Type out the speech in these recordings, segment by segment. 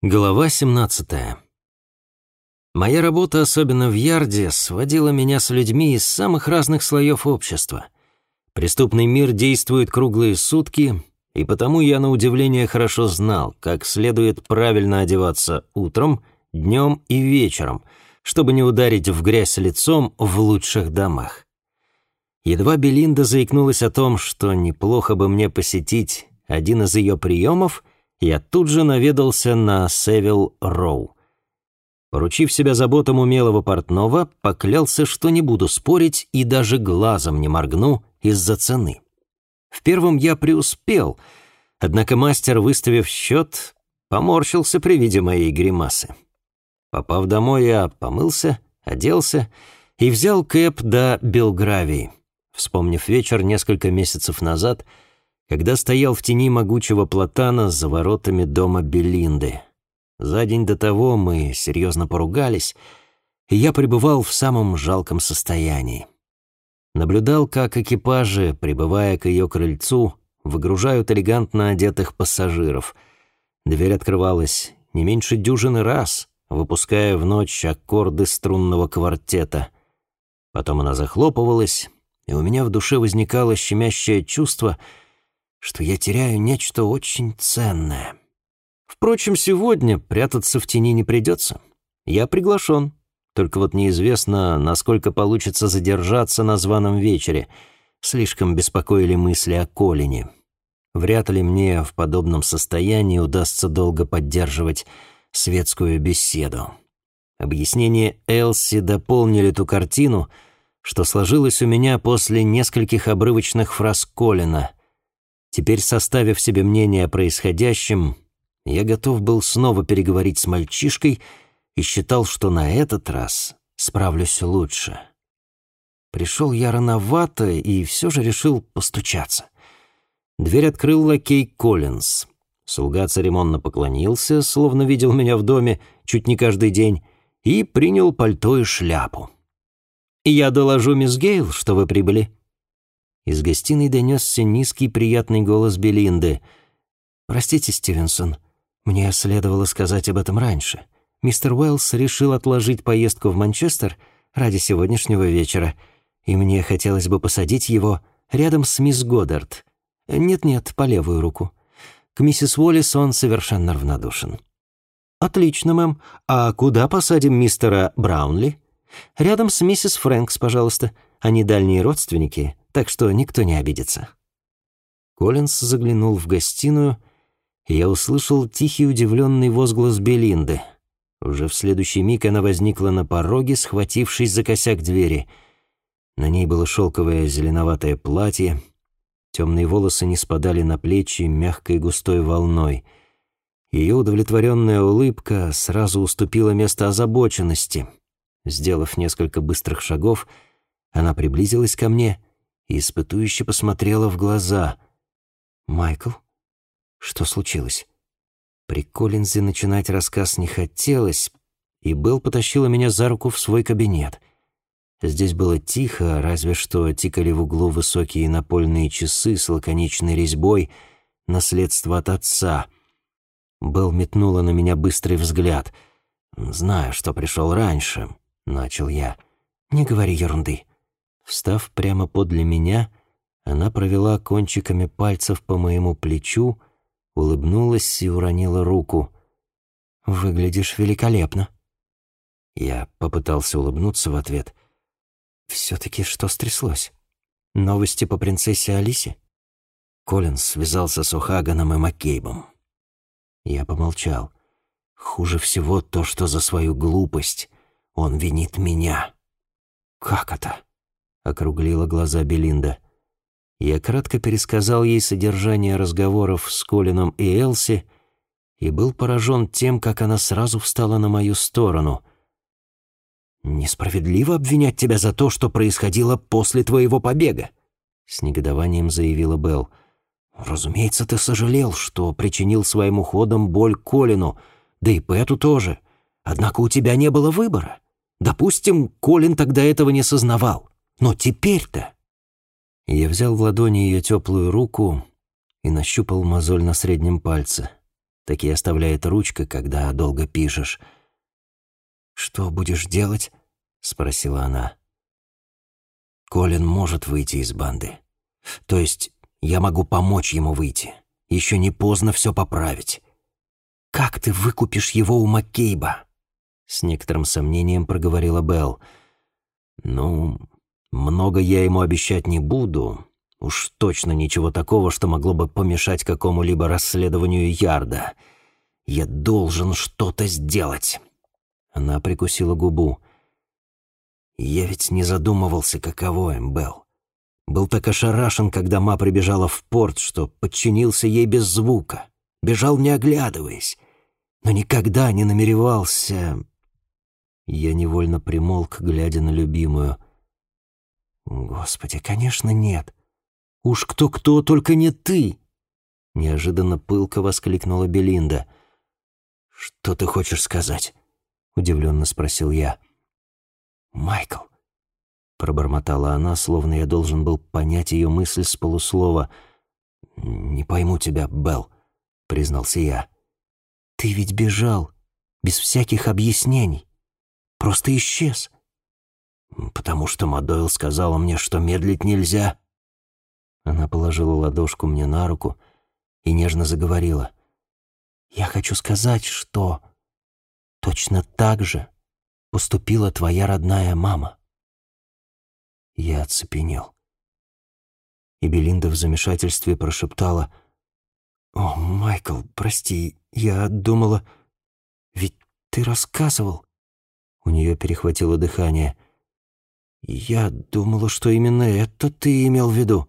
Глава 17. Моя работа, особенно в Ярде, сводила меня с людьми из самых разных слоев общества. Преступный мир действует круглые сутки, и потому я на удивление хорошо знал, как следует правильно одеваться утром, днем и вечером, чтобы не ударить в грязь лицом в лучших домах. Едва Белинда заикнулась о том, что неплохо бы мне посетить один из ее приемов — я тут же наведался на Севил Роу. Поручив себя заботам умелого портного, поклялся, что не буду спорить и даже глазом не моргну из-за цены. В первом я преуспел, однако мастер, выставив счет, поморщился при виде моей гримасы. Попав домой, я помылся, оделся и взял кэп до Белгравии, вспомнив вечер несколько месяцев назад — когда стоял в тени могучего платана за воротами дома Белинды. За день до того мы серьезно поругались, и я пребывал в самом жалком состоянии. Наблюдал, как экипажи, прибывая к ее крыльцу, выгружают элегантно одетых пассажиров. Дверь открывалась не меньше дюжины раз, выпуская в ночь аккорды струнного квартета. Потом она захлопывалась, и у меня в душе возникало щемящее чувство — что я теряю нечто очень ценное. Впрочем, сегодня прятаться в тени не придется. Я приглашен. Только вот неизвестно, насколько получится задержаться на званом вечере. Слишком беспокоили мысли о Колине. Вряд ли мне в подобном состоянии удастся долго поддерживать светскую беседу. Объяснения Элси дополнили ту картину, что сложилась у меня после нескольких обрывочных фраз Колина — Теперь, составив себе мнение о происходящем, я готов был снова переговорить с мальчишкой и считал, что на этот раз справлюсь лучше. Пришел я рановато и все же решил постучаться. Дверь открыл лакей Коллинз. Слуга церемонно поклонился, словно видел меня в доме чуть не каждый день, и принял пальто и шляпу. «Я доложу мисс Гейл, что вы прибыли», из гостиной донесся низкий приятный голос Белинды. «Простите, Стивенсон, мне следовало сказать об этом раньше. Мистер Уэллс решил отложить поездку в Манчестер ради сегодняшнего вечера, и мне хотелось бы посадить его рядом с мисс Годдард. Нет-нет, по левую руку. К миссис Уоллес он совершенно равнодушен». «Отлично, мэм. А куда посадим мистера Браунли?» «Рядом с миссис Фрэнкс, пожалуйста. Они дальние родственники, так что никто не обидится». Коллинз заглянул в гостиную, и я услышал тихий удивленный возглас Белинды. Уже в следующий миг она возникла на пороге, схватившись за косяк двери. На ней было шелковое зеленоватое платье, темные волосы не спадали на плечи мягкой густой волной. Ее удовлетворенная улыбка сразу уступила место озабоченности. Сделав несколько быстрых шагов, она приблизилась ко мне и испытующе посмотрела в глаза. «Майкл, что случилось?» При Коллинзе начинать рассказ не хотелось, и Белл потащила меня за руку в свой кабинет. Здесь было тихо, разве что тикали в углу высокие напольные часы с лаконичной резьбой, наследство от отца. Белл метнула на меня быстрый взгляд. «Знаю, что пришел раньше», — начал я. «Не говори ерунды. Встав прямо подле меня, она провела кончиками пальцев по моему плечу, улыбнулась и уронила руку. «Выглядишь великолепно». Я попытался улыбнуться в ответ. «Все-таки что стряслось? Новости по принцессе Алисе?» Колин связался с Ухаганом и Маккейбом. Я помолчал. «Хуже всего то, что за свою глупость он винит меня». «Как это?» Округлила глаза Белинда. Я кратко пересказал ей содержание разговоров с Колином и Элси и был поражен тем, как она сразу встала на мою сторону. «Несправедливо обвинять тебя за то, что происходило после твоего побега», — с негодованием заявила Белл. «Разумеется, ты сожалел, что причинил своим уходом боль Колину, да и Пэту тоже. Однако у тебя не было выбора. Допустим, Колин тогда этого не сознавал. Но теперь-то...» Я взял в ладони ее теплую руку и нащупал мозоль на среднем пальце. Такие оставляет ручка, когда долго пишешь. «Что будешь делать?» — спросила она. «Колин может выйти из банды. То есть я могу помочь ему выйти. Еще не поздно все поправить. Как ты выкупишь его у Маккейба?» С некоторым сомнением проговорила Белл. «Ну, много я ему обещать не буду. Уж точно ничего такого, что могло бы помешать какому-либо расследованию Ярда. Я должен что-то сделать». Она прикусила губу. «Я ведь не задумывался, каково им, Белл. Был так ошарашен, когда ма прибежала в порт, что подчинился ей без звука. Бежал, не оглядываясь. Но никогда не намеревался... Я невольно примолк, глядя на любимую. «Господи, конечно, нет. Уж кто-кто, только не ты!» Неожиданно пылко воскликнула Белинда. «Что ты хочешь сказать?» — удивленно спросил я. «Майкл, Пробормотала она, словно я должен был понять ее мысль с полуслова. «Не пойму тебя, Белл», — признался я. «Ты ведь бежал, без всяких объяснений. Просто исчез». «Потому что Мадойл сказала мне, что медлить нельзя». Она положила ладошку мне на руку и нежно заговорила. «Я хочу сказать, что точно так же поступила твоя родная мама». Я оцепенел. И Белинда в замешательстве прошептала. «О, Майкл, прости, я думала... Ведь ты рассказывал...» У нее перехватило дыхание. «Я думала, что именно это ты имел в виду,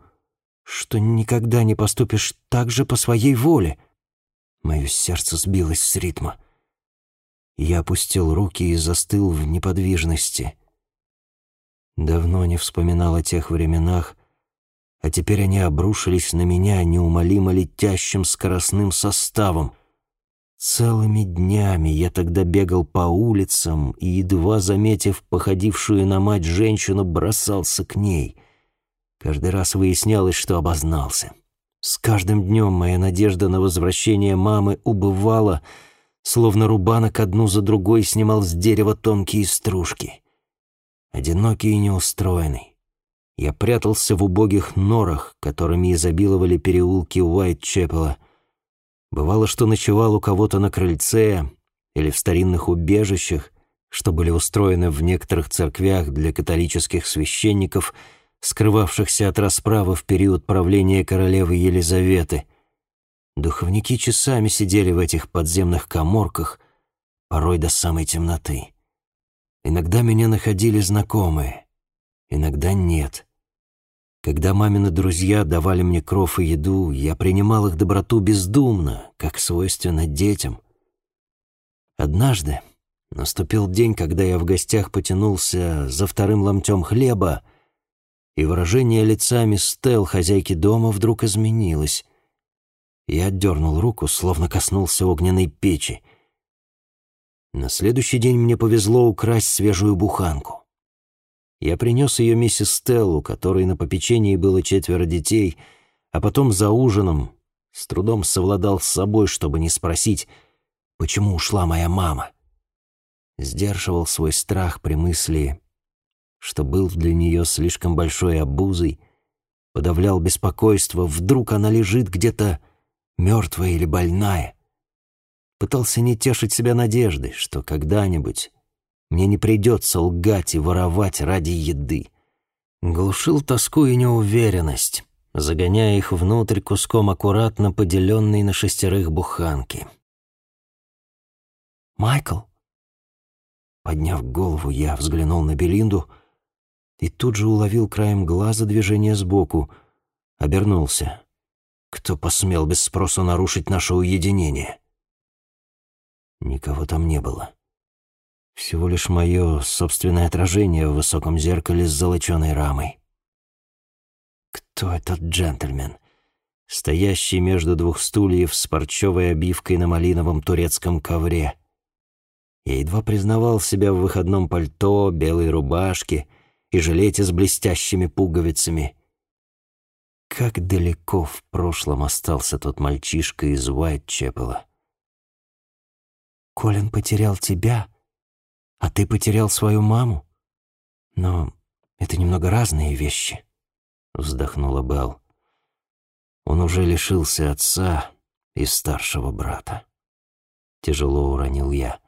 что никогда не поступишь так же по своей воле». Мое сердце сбилось с ритма. Я опустил руки и застыл в неподвижности. Давно не вспоминал о тех временах, а теперь они обрушились на меня неумолимо летящим скоростным составом. Целыми днями я тогда бегал по улицам и, едва заметив походившую на мать женщину, бросался к ней. Каждый раз выяснялось, что обознался. С каждым днем моя надежда на возвращение мамы убывала, словно рубанок одну за другой снимал с дерева тонкие стружки одинокий и неустроенный. Я прятался в убогих норах, которыми изобиловали переулки Уайт-Чепела. Бывало, что ночевал у кого-то на крыльце или в старинных убежищах, что были устроены в некоторых церквях для католических священников, скрывавшихся от расправы в период правления королевы Елизаветы. Духовники часами сидели в этих подземных коморках, порой до самой темноты. Иногда меня находили знакомые, иногда нет. Когда мамины друзья давали мне кров и еду, я принимал их доброту бездумно, как свойственно детям. Однажды наступил день, когда я в гостях потянулся за вторым ломтем хлеба, и выражение лица мисс хозяйки дома, вдруг изменилось. Я отдернул руку, словно коснулся огненной печи — на следующий день мне повезло украсть свежую буханку. Я принес ее миссис Стеллу, которой на попечении было четверо детей, а потом за ужином с трудом совладал с собой, чтобы не спросить, почему ушла моя мама. Сдерживал свой страх при мысли, что был для нее слишком большой обузой, подавлял беспокойство, вдруг она лежит где-то мертвая или больная пытался не тешить себя надеждой, что когда-нибудь мне не придется лгать и воровать ради еды. Глушил тоску и неуверенность, загоняя их внутрь куском аккуратно поделенной на шестерых буханки. «Майкл?» Подняв голову, я взглянул на Белинду и тут же уловил краем глаза движение сбоку. Обернулся. Кто посмел без спроса нарушить наше уединение? Никого там не было. Всего лишь мое собственное отражение в высоком зеркале с золоченой рамой. Кто этот джентльмен, стоящий между двух стульев с парчевой обивкой на малиновом турецком ковре? Я едва признавал себя в выходном пальто, белой рубашке и жилете с блестящими пуговицами. Как далеко в прошлом остался тот мальчишка из Уайтчепела. Колин потерял тебя, а ты потерял свою маму. Но это немного разные вещи», — вздохнула Белл. Он уже лишился отца и старшего брата. Тяжело уронил я.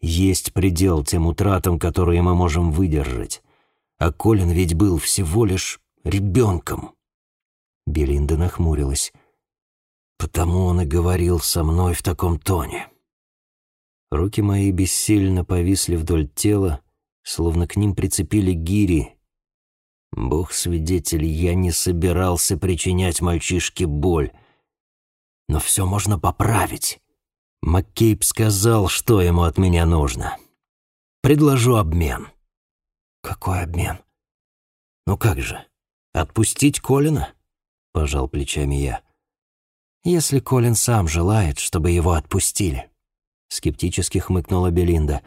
Есть предел тем утратам, которые мы можем выдержать. А Колин ведь был всего лишь ребенком. Белинда нахмурилась. Потому он и говорил со мной в таком тоне. Руки мои бессильно повисли вдоль тела, словно к ним прицепили гири. Бог-свидетель, я не собирался причинять мальчишке боль. Но все можно поправить. Маккейб сказал, что ему от меня нужно. Предложу обмен. Какой обмен? Ну как же, отпустить Колина? Пожал плечами я. Если Колин сам желает, чтобы его отпустили. Скептически хмыкнула Белинда.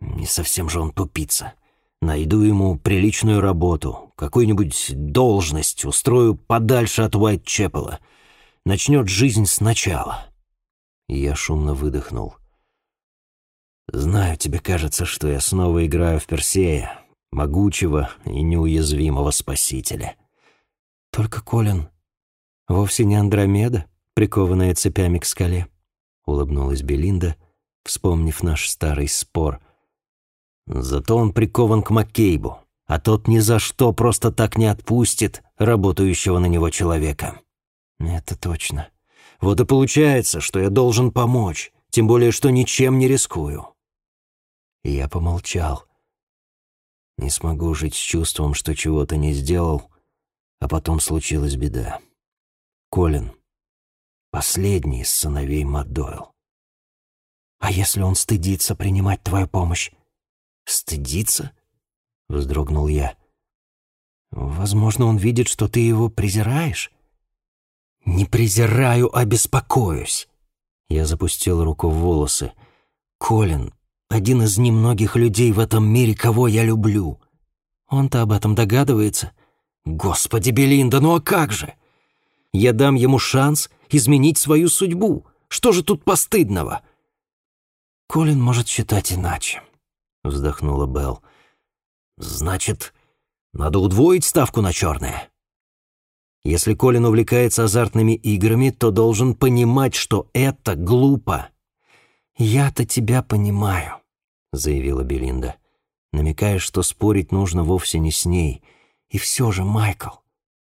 Не совсем же он тупица. Найду ему приличную работу, какую-нибудь должность, устрою подальше от Уайт-Чепела. Начнет жизнь сначала. Я шумно выдохнул. Знаю, тебе кажется, что я снова играю в Персея, могучего и неуязвимого спасителя. Только Колин вовсе не Андромеда, прикованная цепями к скале, улыбнулась Белинда, вспомнив наш старый спор. Зато он прикован к Маккейбу, а тот ни за что просто так не отпустит работающего на него человека. Это точно. Вот и получается, что я должен помочь, тем более что ничем не рискую. Я помолчал. Не смогу жить с чувством, что чего-то не сделал, а потом случилась беда. Колин — последний из сыновей Мадойл. «А если он стыдится принимать твою помощь?» «Стыдится?» — вздрогнул я. «Возможно, он видит, что ты его презираешь?» «Не презираю, а беспокоюсь». Я запустил руку в волосы. «Колин — один из немногих людей в этом мире, кого я люблю. Он-то об этом догадывается». «Господи, Белинда, ну а как же? Я дам ему шанс изменить свою судьбу. Что же тут постыдного?» «Колин может считать иначе», — вздохнула Белл. «Значит, надо удвоить ставку на черное?» Если Колин увлекается азартными играми, то должен понимать, что это глупо. «Я-то тебя понимаю», — заявила Белинда, намекая, что спорить нужно вовсе не с ней. «И все же, Майкл,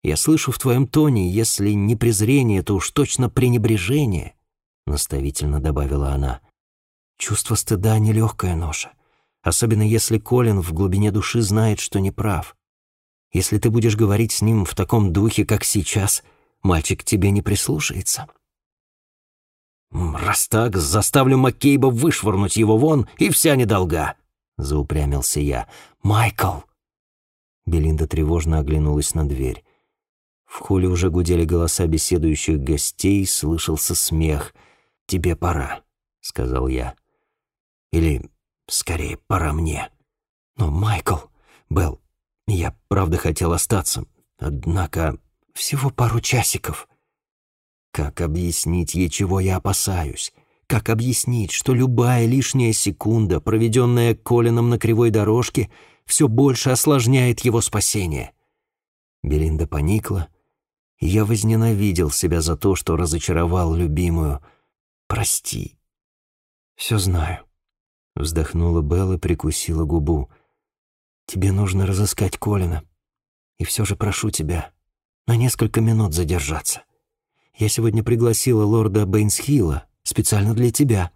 я слышу в твоем тоне, если не презрение, то уж точно пренебрежение», — наставительно добавила она. «Чувство стыда — нелегкая ноша, особенно если Колин в глубине души знает, что не прав. Если ты будешь говорить с ним в таком духе, как сейчас, мальчик тебе не прислушается». «Раз так, заставлю Маккейба вышвырнуть его вон, и вся недолга», — заупрямился я. «Майкл!» Белинда тревожно оглянулась на дверь. В холле уже гудели голоса беседующих гостей, слышался смех. «Тебе пора», — сказал я. «Или, скорее, пора мне». «Но, Майкл...» «Белл, я правда хотел остаться, однако всего пару часиков. Как объяснить ей, чего я опасаюсь? Как объяснить, что любая лишняя секунда, проведенная Колином на кривой дорожке, все больше осложняет его спасение? Белинда поникла, я возненавидел себя за то, что разочаровал любимую. «Прости». «Все знаю», — вздохнула Белла прикусила губу. Тебе нужно разыскать Колина. И все же прошу тебя на несколько минут задержаться. Я сегодня пригласила лорда Бейнсхилла специально для тебя».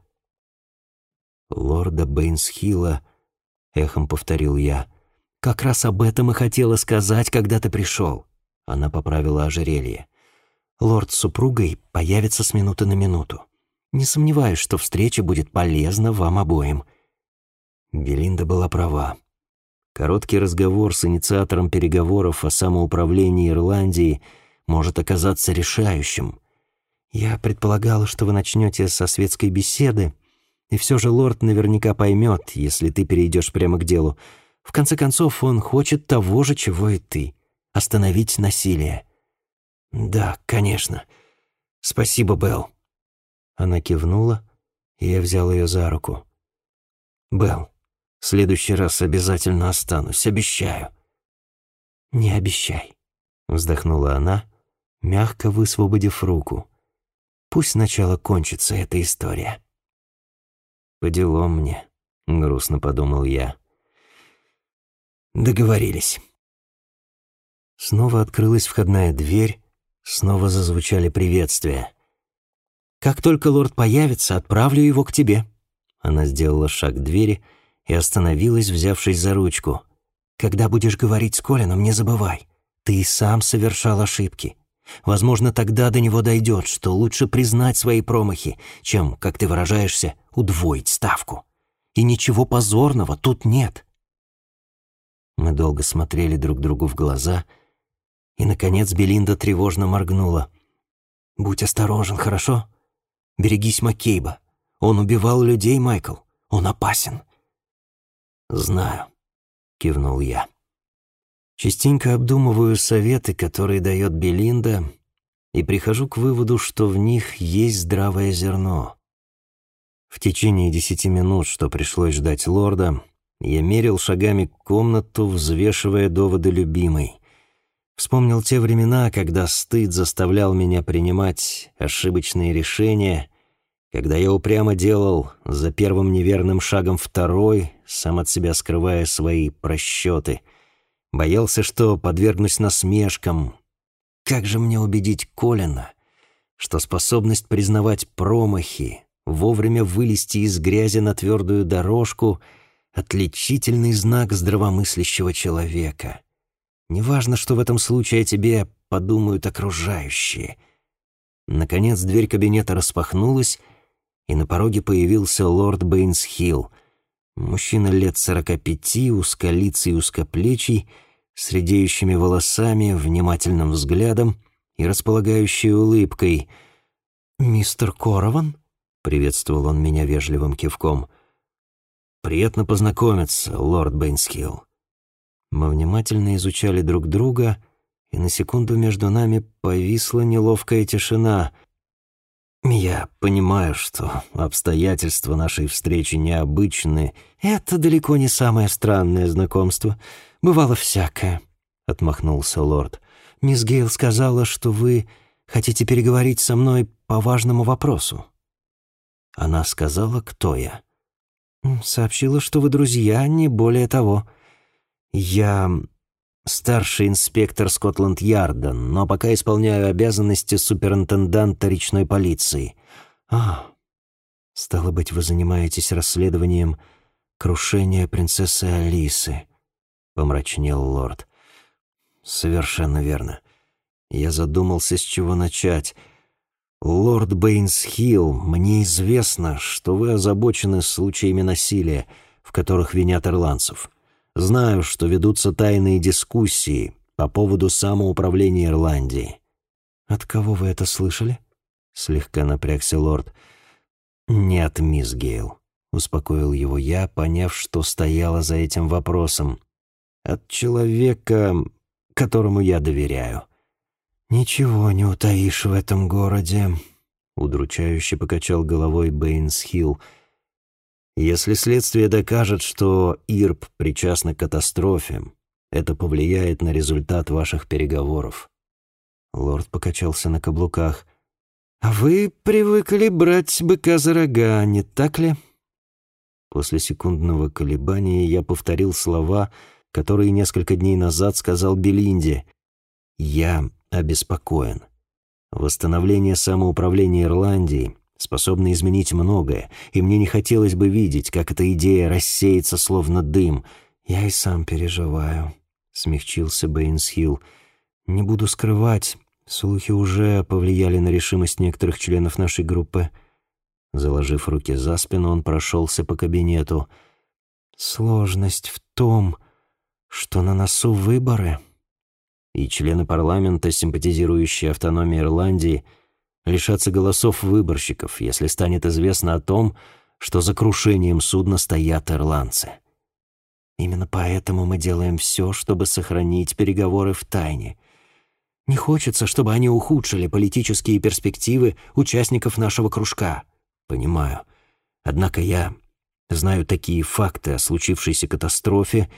«Лорда Бейнсхилла», — эхом повторил я. «Как раз об этом и хотела сказать, когда ты пришел». Она поправила ожерелье. «Лорд с супругой появится с минуты на минуту. Не сомневаюсь, что встреча будет полезна вам обоим». Белинда была права. Короткий разговор с инициатором переговоров о самоуправлении Ирландии может оказаться решающим. Я предполагала, что вы начнете со светской беседы, и все же лорд наверняка поймет, если ты перейдешь прямо к делу. В конце концов, он хочет того же, чего и ты — остановить насилие. «Да, конечно. Спасибо, Белл». Она кивнула и я взял ее за руку. «Белл, в следующий раз обязательно останусь, обещаю». «Не обещай», — вздохнула она, мягко высвободив руку. «Пусть сначала кончится эта история». «По делам мне», — грустно подумал я. «Договорились». Снова открылась входная дверь, снова зазвучали приветствия. «Как только лорд появится, отправлю его к тебе». Она сделала шаг к двери и остановилась, взявшись за ручку. «Когда будешь говорить с Колином, не забывай. Ты и сам совершал ошибки. Возможно, тогда до него дойдет, что лучше признать свои промахи, чем, как ты выражаешься, удвоить ставку. И ничего позорного тут нет». Мы долго смотрели друг другу в глаза, и, наконец, Белинда тревожно моргнула. «Будь осторожен, хорошо?» Берегись Маккейба. Он убивал людей, Майкл. Он опасен». «Знаю», — кивнул я. Частенько обдумываю советы, которые дает Белинда, и прихожу к выводу, что в них есть здравое зерно. В течение десяти минут, что пришлось ждать лорда, я мерил шагами комнату, взвешивая доводы любимой. Вспомнил те времена, когда стыд заставлял меня принимать ошибочные решения, когда я упрямо делал за первым неверным шагом второй, сам от себя скрывая свои просчеты. Боялся, что подвергнусь насмешкам. Как же мне убедить Колина, что способность признавать промахи, вовремя вылезти из грязи на твердую дорожку — отличительный знак здравомыслящего человека — Неважно, что в этом случае о тебе подумают окружающие. Наконец дверь кабинета распахнулась, и на пороге появился лорд Бэйнсхилл. Мужчина лет сорока пяти, узколицый и узкоплечий, с редеющими волосами, внимательным взглядом и располагающей улыбкой. «Мистер Корован?» — приветствовал он меня вежливым кивком. «Приятно познакомиться, лорд Бэйнсхилл». Мы внимательно изучали друг друга, и на секунду между нами повисла неловкая тишина. «Я понимаю, что обстоятельства нашей встречи необычны. Это далеко не самое странное знакомство. Бывало всякое», — отмахнулся лорд. «Мисс Гейл сказала, что вы хотите переговорить со мной по важному вопросу». Она сказала, кто я. «Сообщила, что вы друзья, не более того». «Я старший инспектор Скотланд-Ярда, но пока исполняю обязанности суперинтенданта речной полиции». «А, стало быть, вы занимаетесь расследованием крушения принцессы Алисы», — помрачнел лорд. «Совершенно верно. Я задумался, с чего начать». «Лорд Бэйнсхилл, мне известно, что вы озабочены случаями насилия, в которых винят ирландцев. Знаю, что ведутся тайные дискуссии по поводу самоуправления Ирландии». «От кого вы это слышали?» — слегка напрягся лорд. «Не от мисс Гейл», — успокоил его я, поняв, что стояло за этим вопросом. «От человека, которому я доверяю». «Ничего не утаишь в этом городе», — удручающе покачал головой Бэйнс-Хилл. Если следствие докажет, что Ирб причастна к катастрофе, это повлияет на результат ваших переговоров. Лорд покачался на каблуках. «А вы привыкли брать быка за рога, не так ли?» После секундного колебания я повторил слова, которые несколько дней назад сказал Белинде. «Я обеспокоен. Восстановление самоуправления Ирландии способна изменить многое, и мне не хотелось бы видеть, как эта идея рассеется словно дым. Я и сам переживаю, — смягчился Бэйнсхилл. Не буду скрывать, слухи уже повлияли на решимость некоторых членов нашей группы. Заложив руки за спину, он прошелся по кабинету. Сложность в том, что на носу выборы. И члены парламента, симпатизирующие автономии Ирландии, — лишаться голосов выборщиков, если станет известно о том, что за крушением судна стоят ирландцы. Именно поэтому мы делаем все, чтобы сохранить переговоры в тайне. Не хочется, чтобы они ухудшили политические перспективы участников нашего кружка. Понимаю. Однако я знаю такие факты о случившейся катастрофе,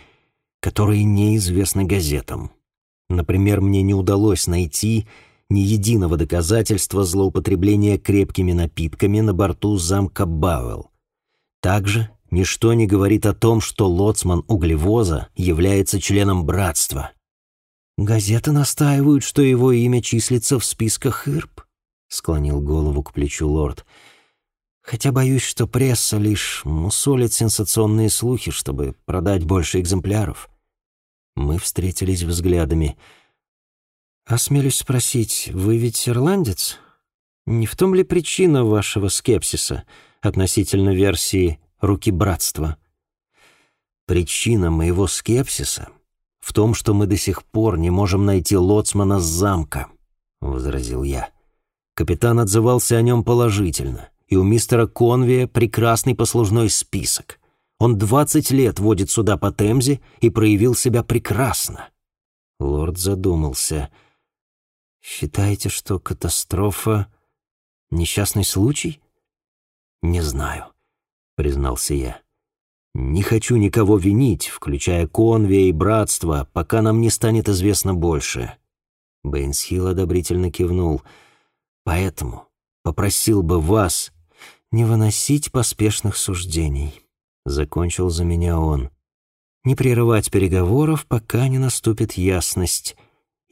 которые неизвестны газетам. Например, мне не удалось найти ни единого доказательства злоупотребления крепкими напитками на борту замка Бауэлл. Также ничто не говорит о том, что лоцман углевоза является членом братства. «Газеты настаивают, что его имя числится в списках ИРП», — склонил голову к плечу лорд. «Хотя боюсь, что пресса лишь мусолит сенсационные слухи, чтобы продать больше экземпляров». Мы встретились взглядами — «Осмелюсь спросить, вы ведь ирландец? Не в том ли причина вашего скепсиса относительно версии «руки братства»?» «Причина моего скепсиса в том, что мы до сих пор не можем найти лоцмана с замка», — возразил я. Капитан отзывался о нем положительно, и у мистера Конвия прекрасный послужной список. Он двадцать лет водит сюда по Темзе и проявил себя прекрасно. Лорд задумался — Считаете, что катастрофа — несчастный случай? Не знаю, признался я. Не хочу никого винить, включая Конвия и Братство, пока нам не станет известно больше. Бэйнсхилл одобрительно кивнул. Поэтому попросил бы вас не выносить поспешных суждений. Закончил за меня он. Не прерывать переговоров, пока не наступит ясность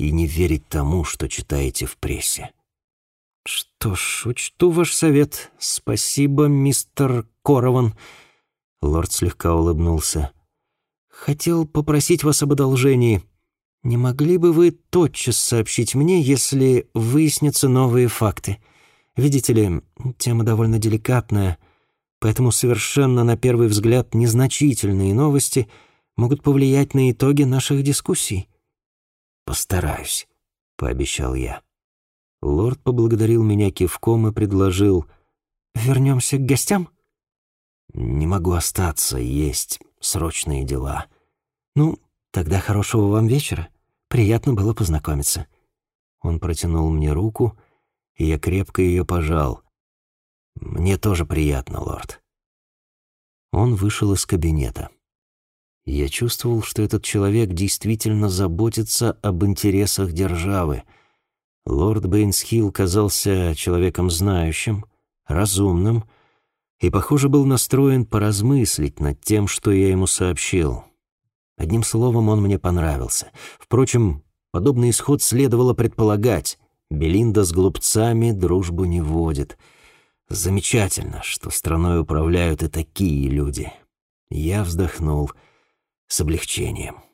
и не верить тому, что читаете в прессе. «Что ж, учту ваш совет. Спасибо, мистер Корован». Лорд слегка улыбнулся. «Хотел попросить вас об одолжении. Не могли бы вы тотчас сообщить мне, если выяснятся новые факты? Видите ли, тема довольно деликатная, поэтому совершенно на первый взгляд незначительные новости могут повлиять на итоги наших дискуссий». «Постараюсь», — пообещал я. Лорд поблагодарил меня кивком и предложил «Вернемся к гостям?» «Не могу остаться, есть срочные дела». «Ну, тогда хорошего вам вечера. Приятно было познакомиться». Он протянул мне руку, и я крепко ее пожал. «Мне тоже приятно, лорд». Он вышел из кабинета. Я чувствовал, что этот человек действительно заботится об интересах державы. Лорд Бейнсхилл казался человеком знающим, разумным и, похоже, был настроен поразмыслить над тем, что я ему сообщил. Одним словом, он мне понравился. Впрочем, подобный исход следовало предполагать. Белинда с глупцами дружбу не водит. Замечательно, что страной управляют и такие люди. Я вздохнул — с облегчением.